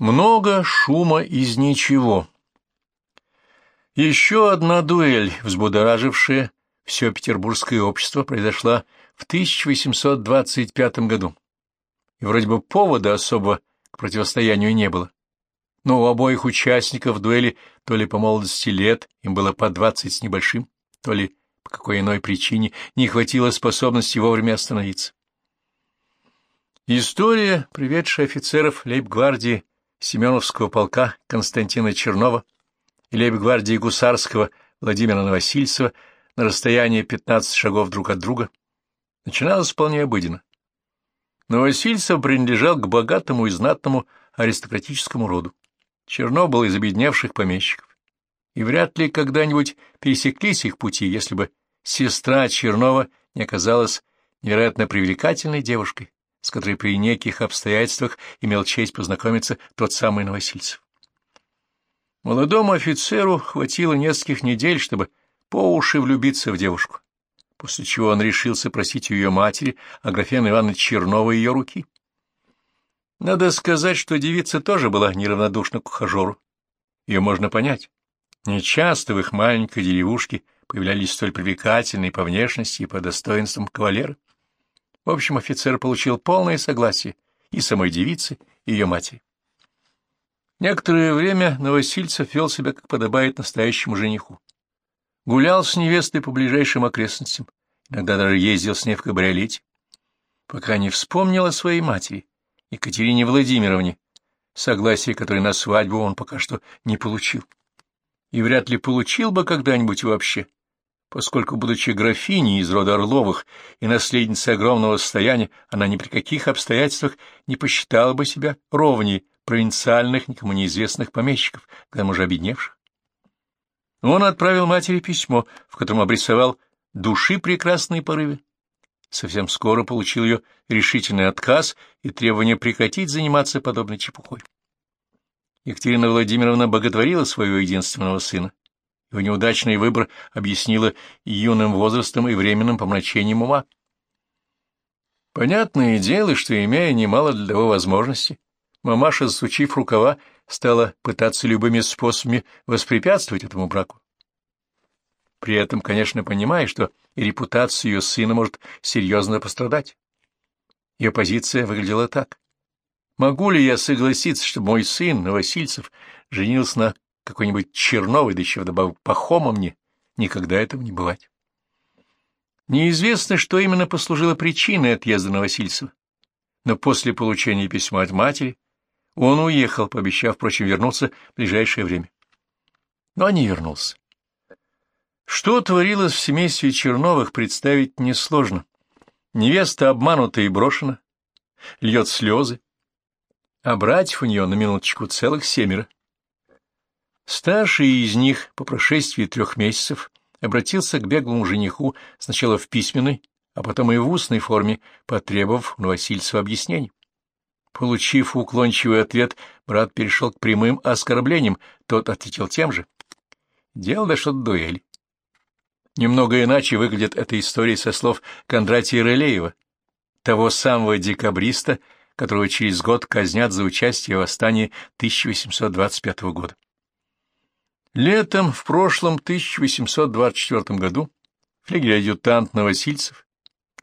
Много шума из ничего. Еще одна дуэль, взбудоражившая все петербургское общество, произошла в 1825 году. И вроде бы повода особо к противостоянию не было. Но у обоих участников дуэли то ли по молодости лет, им было по двадцать с небольшим, то ли по какой иной причине не хватило способности вовремя остановиться. История, приведшая офицеров лейб-гвардии Семеновского полка Константина Чернова и лейб-гвардии гусарского Владимира Новосильцева на расстоянии 15 шагов друг от друга, начиналась вполне обыденно. Новосильцев принадлежал к богатому и знатному аристократическому роду. Чернов был из обедневших помещиков. И вряд ли когда-нибудь пересеклись их пути, если бы сестра Чернова не оказалась невероятно привлекательной девушкой, с которой при неких обстоятельствах имел честь познакомиться тот самый Новосильцев. Молодому офицеру хватило нескольких недель, чтобы по уши влюбиться в девушку, после чего он решился просить у ее матери Аграфена Ивановна Чернова ее руки. Надо сказать, что девица тоже была неравнодушна к ухажеру. Ее можно понять. Нечасто в их маленькой деревушке появлялись столь привлекательные по внешности и по достоинствам кавалеры. В общем, офицер получил полное согласие и самой девицы, и ее матери. Некоторое время Новосильцев вел себя, как подобает настоящему жениху. Гулял с невестой по ближайшим окрестностям, иногда даже ездил с ней в кабриолете, пока не вспомнил о своей матери, Екатерине Владимировне, согласие которой на свадьбу он пока что не получил. И вряд ли получил бы когда-нибудь вообще, поскольку, будучи графиней из рода Орловых и наследницей огромного состояния, она ни при каких обстоятельствах не посчитала бы себя ровней провинциальных, никому неизвестных помещиков, к тому же обедневших. Он отправил матери письмо, в котором обрисовал души прекрасные порывы. Совсем скоро получил ее решительный отказ и требование прекратить заниматься подобной чепухой. Екатерина Владимировна боготворила своего единственного сына. Его неудачный выбор объяснила юным возрастом и временным помрачением ума. Понятное дело, что, имея немало для того возможностей, мамаша, засучив рукава, стала пытаться любыми способами воспрепятствовать этому браку. При этом, конечно, понимая, что и репутация ее сына может серьезно пострадать. Ее позиция выглядела так. Могу ли я согласиться, чтобы мой сын, Новосильцев, женился на какой-нибудь Черновой, да еще вдобавок Пахома мне? Никогда этого не бывать. Неизвестно, что именно послужило причиной отъезда Новосильцева, но после получения письма от матери он уехал, пообещав, впрочем, вернуться в ближайшее время. Но не вернулся. Что творилось в семействе Черновых, представить несложно. Невеста обманута и брошена, льет слезы, а братьев у нее на минуточку целых семеро. Старший из них по прошествии трех месяцев обратился к беглому жениху сначала в письменной, а потом и в устной форме, потребовав у Новосильцева объяснений. Получив уклончивый ответ, брат перешел к прямым оскорблениям, тот ответил тем же. Дело дошло до дуэли. Немного иначе выглядит эта история со слов Кондратия Рылеева, того самого декабриста, которого через год казнят за участие в восстании 1825 года. Летом в прошлом 1824 году флигель-адъютант Новосильцев,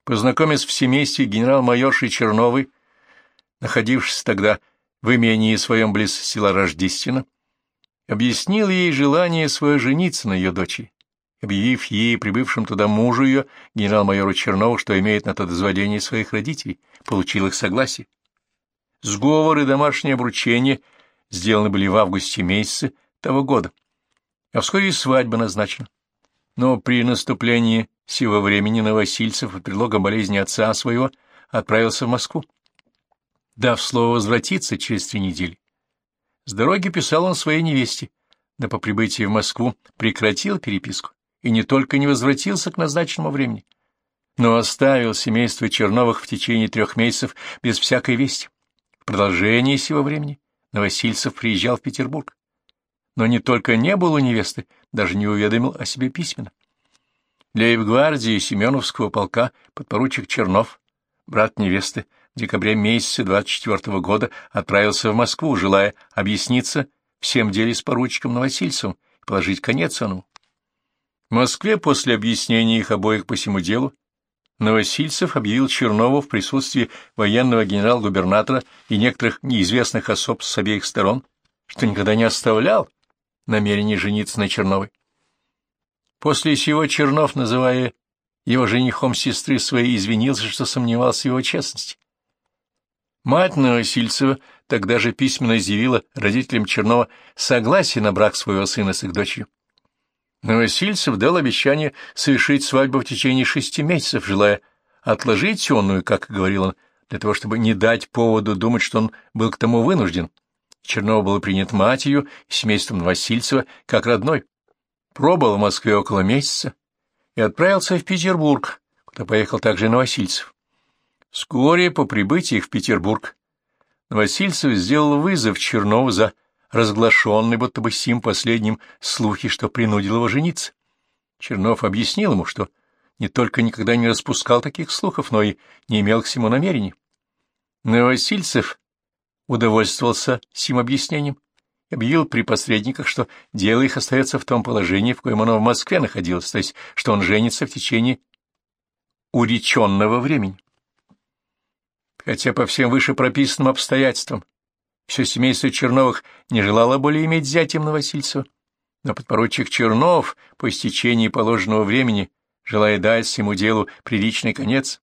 познакомясь в семействе генерал-майорши Черновой, находившись тогда в имении своем близ села Рождественно, объяснил ей желание свое жениться на ее дочери объявив ей, прибывшим туда мужу ее, генерал-майору Чернову, что имеет на то дозволение своих родителей, получил их согласие. Сговоры домашнее обручение сделаны были в августе месяце того года, а вскоре и свадьба назначена. Но при наступлении сего времени Новосильцев под предлогом болезни отца своего отправился в Москву, дав слово возвратиться через три недели. С дороги писал он своей невесте, да по прибытии в Москву прекратил переписку и не только не возвратился к назначенному времени, но оставил семейство Черновых в течение трех месяцев без всякой вести. В продолжении сего времени Новосильцев приезжал в Петербург, но не только не был у невесты, даже не уведомил о себе письменно. Лейб-гвардии Семеновского полка подпоручик Чернов, брат невесты, в декабре месяце 24 года отправился в Москву, желая объясниться всем деле с поручиком Новосильцевым и положить конец ону. В Москве после объяснения их обоих по всему делу Новосильцев объявил Чернову в присутствии военного генерал-губернатора и некоторых неизвестных особ с обеих сторон, что никогда не оставлял намерение жениться на Черновой. После сего Чернов, называя его женихом сестры своей, извинился, что сомневался в его честности. Мать Новосильцева тогда же письменно изъявила родителям Чернова согласие на брак своего сына с их дочерью. Новосильцев дал обещание совершить свадьбу в течение шести месяцев, желая отложить сонную, как говорил он, для того, чтобы не дать поводу думать, что он был к тому вынужден. Чернов был принят матерью и семейством Новосильцева как родной. Пробыл в Москве около месяца и отправился в Петербург, куда поехал также Новосильцев. Вскоре по прибытии в Петербург Новосильцев сделал вызов Чернову за разглашенный, будто бы сим последним, слухи, что принудил его жениться. Чернов объяснил ему, что не только никогда не распускал таких слухов, но и не имел к всему намерений. Новосильцев удовольствовался сим объяснением и объявил при посредниках, что дело их остается в том положении, в коем оно в Москве находилось, то есть что он женится в течение уреченного времени. Хотя по всем выше прописанным обстоятельствам все семейство Черновых не желало более иметь зятем Новосильцева, но подпоручик Чернов по истечении положенного времени, желая дать ему делу приличный конец,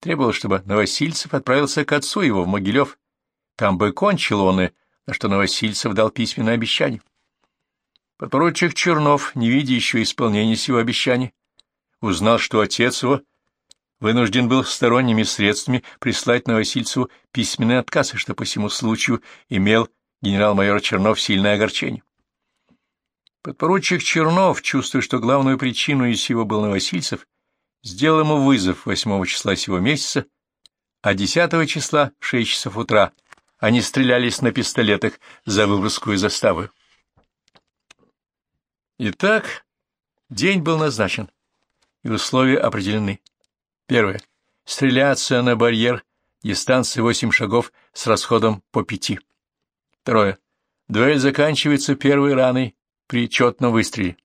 требовал, чтобы Новосильцев отправился к отцу его в Могилев. Там бы кончил он и, на что Новосильцев дал письменное обещание. Подпоручик Чернов, не видя еще исполнения сего обещания, узнал, что отец его — вынужден был сторонними средствами прислать Новосильцеву письменный отказ, и что по всему случаю имел генерал-майор Чернов сильное огорчение. Подпоручик Чернов, чувствуя, что главную причину из всего был Новосильцев, сделал ему вызов 8 числа сего месяца, а 10 числа в 6 часов утра они стрелялись на пистолетах за выбросскую заставу. Итак, день был назначен, и условия определены. Первое. Стреляться на барьер, дистанция 8 шагов с расходом по пяти. Второе. Дуэль заканчивается первой раной при четном выстреле.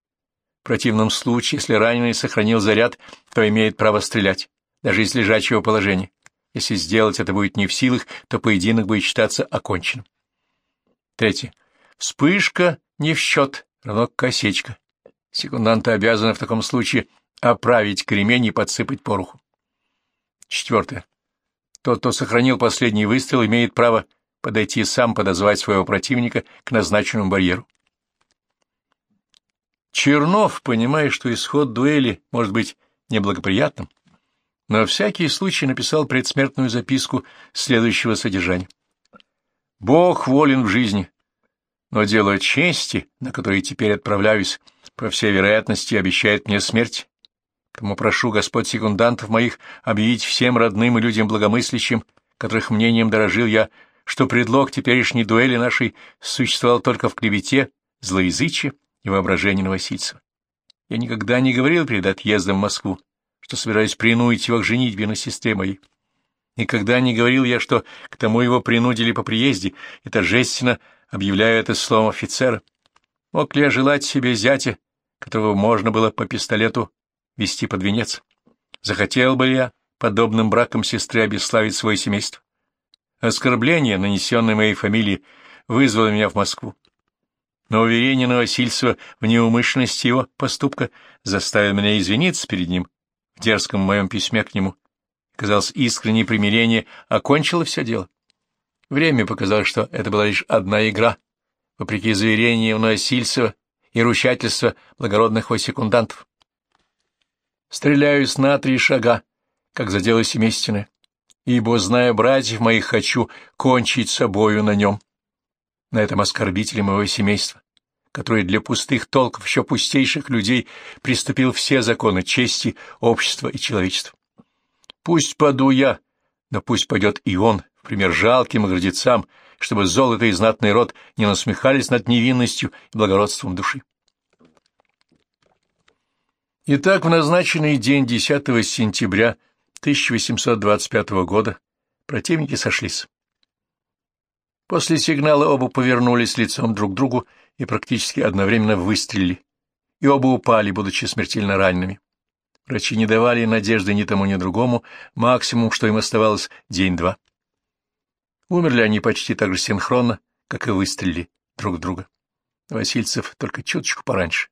В противном случае, если раненый сохранил заряд, то имеет право стрелять, даже из лежачего положения. Если сделать это будет не в силах, то поединок будет считаться оконченным. Третье. Вспышка не в счет, равно как осечка. Секунданты обязаны в таком случае оправить кремень и подсыпать пороху. Четвертое. Тот, кто сохранил последний выстрел, имеет право подойти сам подозвать своего противника к назначенному барьеру. Чернов, понимая, что исход дуэли может быть неблагоприятным, на всякий случай написал предсмертную записку следующего содержания. «Бог волен в жизни, но дело чести, на которое теперь отправляюсь, по всей вероятности, обещает мне смерть. Кому прошу Господь секундантов моих объявить всем родным и людям благомыслящим, которых мнением дорожил я, что предлог теперешней дуэли нашей существовал только в клевете, злоязычии и воображении Новосильцева. Я никогда не говорил перед отъездом в Москву, что собираюсь принудить его к женитьбе на сестре моей. Никогда не говорил я, что к тому его принудили по приезде, и торжественно объявляю это словом офицера. Мог ли я желать себе зятя, которого можно было по пистолету вести под венец. Захотел бы я подобным браком сестры обесславить свое семейство. Оскорбление, нанесенное моей фамилии, вызвало меня в Москву. Но уверение Новосильцева в неумышленности его поступка заставило меня извиниться перед ним в дерзком моем письме к нему. Казалось, искреннее примирение окончило все дело. Время показало, что это была лишь одна игра, вопреки заверениям Новосильцева и ручательства благородных его секундантов. Стреляюсь на три шага, как задело семейственное, ибо, зная братьев моих, хочу кончить собою на нем, на этом оскорбителе моего семейства, который для пустых толков еще пустейших людей приступил все законы чести, общества и человечества. Пусть паду я, но пусть пойдет и он, в пример жалким гордецам, чтобы золото и знатный род не насмехались над невинностью и благородством души. Итак, в назначенный день 10 сентября 1825 года противники сошлись. После сигнала оба повернулись лицом друг к другу и практически одновременно выстрелили, и оба упали, будучи смертельно ранеными. Врачи не давали надежды ни тому, ни другому, максимум, что им оставалось, день-два. Умерли они почти так же синхронно, как и выстрелили друг друга. Васильцев только чуточку пораньше.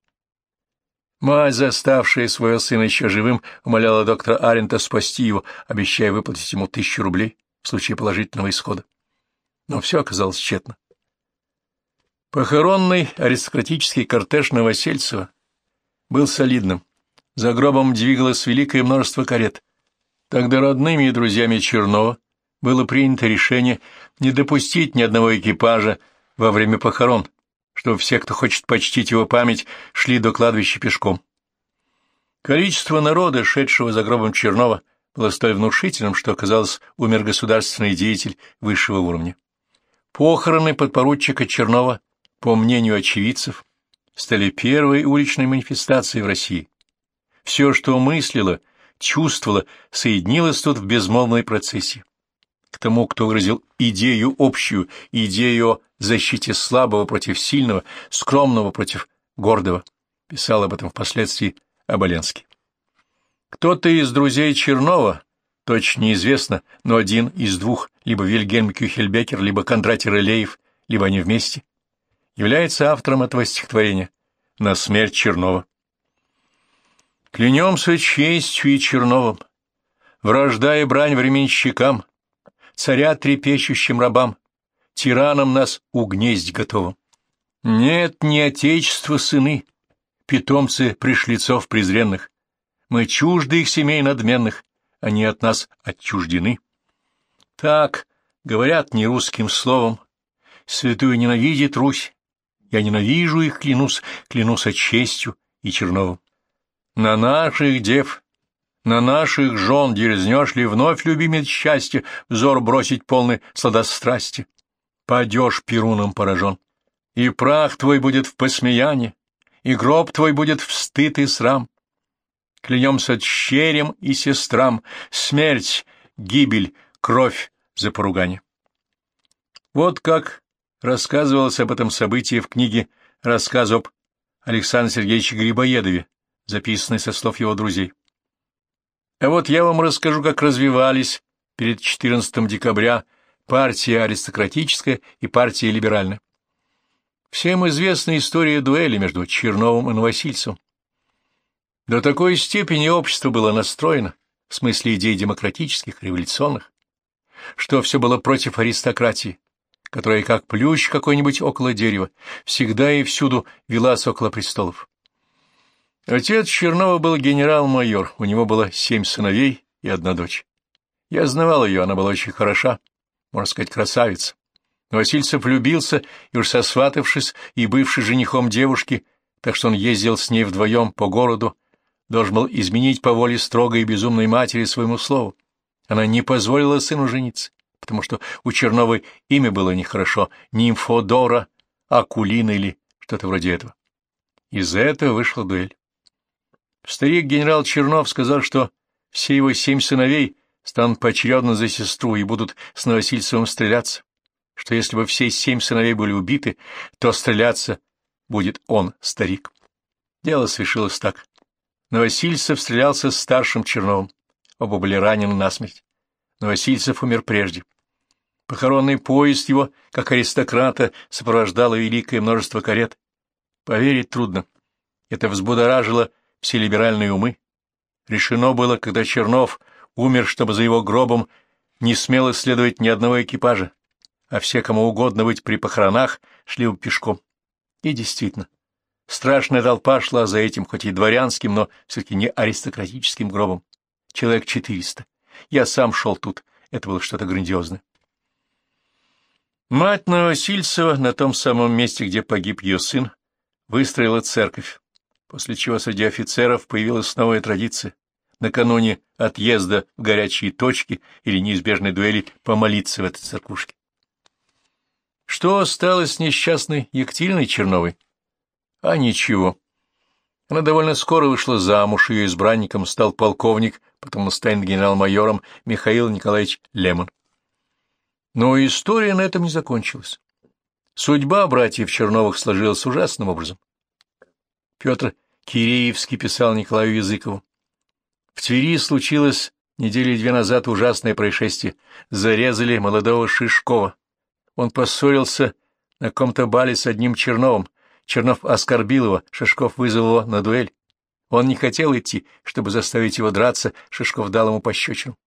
Мать, заставшая своего сына еще живым, умоляла доктора Арента спасти его, обещая выплатить ему тысячу рублей в случае положительного исхода. Но все оказалось тщетно. Похоронный аристократический кортеж Новосельцева был солидным. За гробом двигалось великое множество карет. Тогда родными и друзьями Чернова было принято решение не допустить ни одного экипажа во время похорон, чтобы все, кто хочет почтить его память, шли до кладбища пешком. Количество народа, шедшего за гробом Чернова, было столь внушительным, что, казалось, умер государственный деятель высшего уровня. Похороны подпоручика Чернова, по мнению очевидцев, стали первой уличной манифестацией в России. Все, что мыслило, чувствовало, соединилось тут в безмолвной процессе. К тому, кто выразил идею общую, идею о защите слабого против сильного, скромного против гордого, писал об этом впоследствии Оболенский. Кто-то из друзей Чернова, точно неизвестно, но один из двух, либо Вильгельм Кюхельбекер, либо Кондратий Рылеев, либо они вместе, является автором этого стихотворения «На смерть Чернова». Клянемся честью и Черновым, вражда и брань временщикам, царя трепещущим рабам, тиранам нас угнездь готовым. Нет, не отечество сыны, питомцы пришлицов презренных, мы чужды их семей надменных, они от нас отчуждены. Так говорят не русским словом, святую ненавидит Русь, я ненавижу их, клянусь, клянусь честью и Черновым. На наших дев, на наших жен дерзнешь ли вновь, любимец счастье, взор бросить полный сладострасти? Падешь перуном поражен, и прах твой будет в посмеянии, и гроб твой будет в стыд и срам. Клянемся черем и сестрам, смерть, гибель, кровь за поругание. Вот как рассказывалось об этом событии в книге «Рассказ об Александре Сергеевиче Грибоедове», записанной со слов его друзей. А вот я вам расскажу, как развивались перед 14 декабря партия аристократическая и партия либеральная. Всем известна история дуэли между Черновым и Новосильцем. До такой степени общество было настроено, в смысле идей демократических, революционных, что все было против аристократии, которая, как плющ какой-нибудь около дерева, всегда и всюду велась около престолов. Отец Чернова был генерал-майор, у него было семь сыновей и одна дочь. Я знавал ее, она была очень хороша, можно сказать, красавица. Васильцев влюбился и уж сосватавшись и бывший женихом девушки, так что он ездил с ней вдвоем по городу, должен был изменить по воле строгой и безумной матери своему слову. Она не позволила сыну жениться потому что у Черновой имя было нехорошо, Нимфодора, Акулина или что-то вроде этого. Из-за этого вышла дуэль. Старик генерал Чернов сказал, что все его семь сыновей станут поочередно за сестру и будут с Новосильцевым стреляться, что если бы все семь сыновей были убиты, то стреляться будет он, старик. Дело свершилось так. Новосильцев стрелялся с старшим Черновым. Оба были ранены насмерть. Новосильцев умер прежде. Похоронный поезд его, как аристократа, сопровождало великое множество карет. Поверить трудно. Это взбудоражило все либеральные умы. Решено было, когда Чернов умер, чтобы за его гробом не смело следовать ни одного экипажа, а все, кому угодно быть при похоронах, шли пешком. И действительно, страшная толпа шла за этим, хоть и дворянским, но все-таки не аристократическим гробом. Человек четыреста. Я сам шел тут. Это было что-то грандиозное. Мать Новосильцева на том самом месте, где погиб ее сын, выстроила церковь, после чего среди офицеров появилась новая традиция накануне отъезда в горячие точки или неизбежной дуэли помолиться в этой церквушке. Что осталось с несчастной Екатериной Черновой? А ничего. Она довольно скоро вышла замуж, ее избранником стал полковник, потом станет генерал-майором Михаил Николаевич Лемон. Но история на этом не закончилась. Судьба братьев Черновых сложилась ужасным образом. Петр Киреевский писал Николаю Языкову. В Твери случилось недели две назад ужасное происшествие. Зарезали молодого Шишкова. Он поссорился на каком-то бале с одним Черновым. Чернов оскорбил его, Шишков вызвал его на дуэль. Он не хотел идти, чтобы заставить его драться, Шишков дал ему пощечину.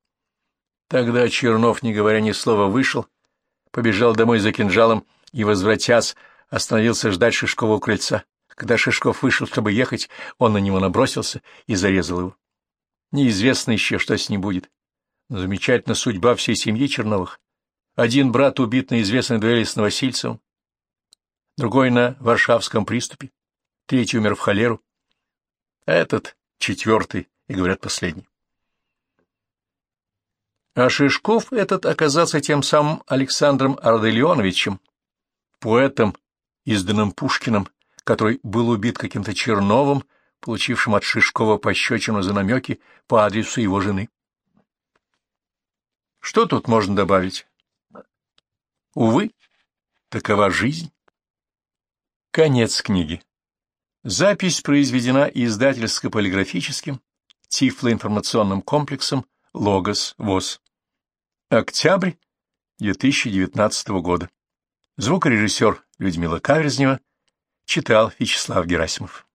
Тогда Чернов, не говоря ни слова, вышел, побежал домой за кинжалом и, возвратясь, остановился ждать Шишкова у крыльца. Когда Шишков вышел, чтобы ехать, он на него набросился и зарезал его. Неизвестно еще, что с ним будет. Замечательна судьба всей семьи Черновых. Один брат убит на известной дуэли с Новосильцевым, другой на Варшавском приступе, третий умер в холеру, а этот четвертый, и говорят, последний. А Шишков этот оказался тем самым Александром Арделеоновичем, поэтом, изданным Пушкиным, который был убит каким-то Черновым, получившим от Шишкова пощечину за намеки по адресу его жены. Что тут можно добавить? Увы, такова жизнь. Конец книги. Запись произведена издательско-полиграфическим тифлоинформационным комплексом Логос ВОЗ. Октябрь 2019 года. Звукорежиссер Людмила Каверзнева читал Вячеслав Герасимов.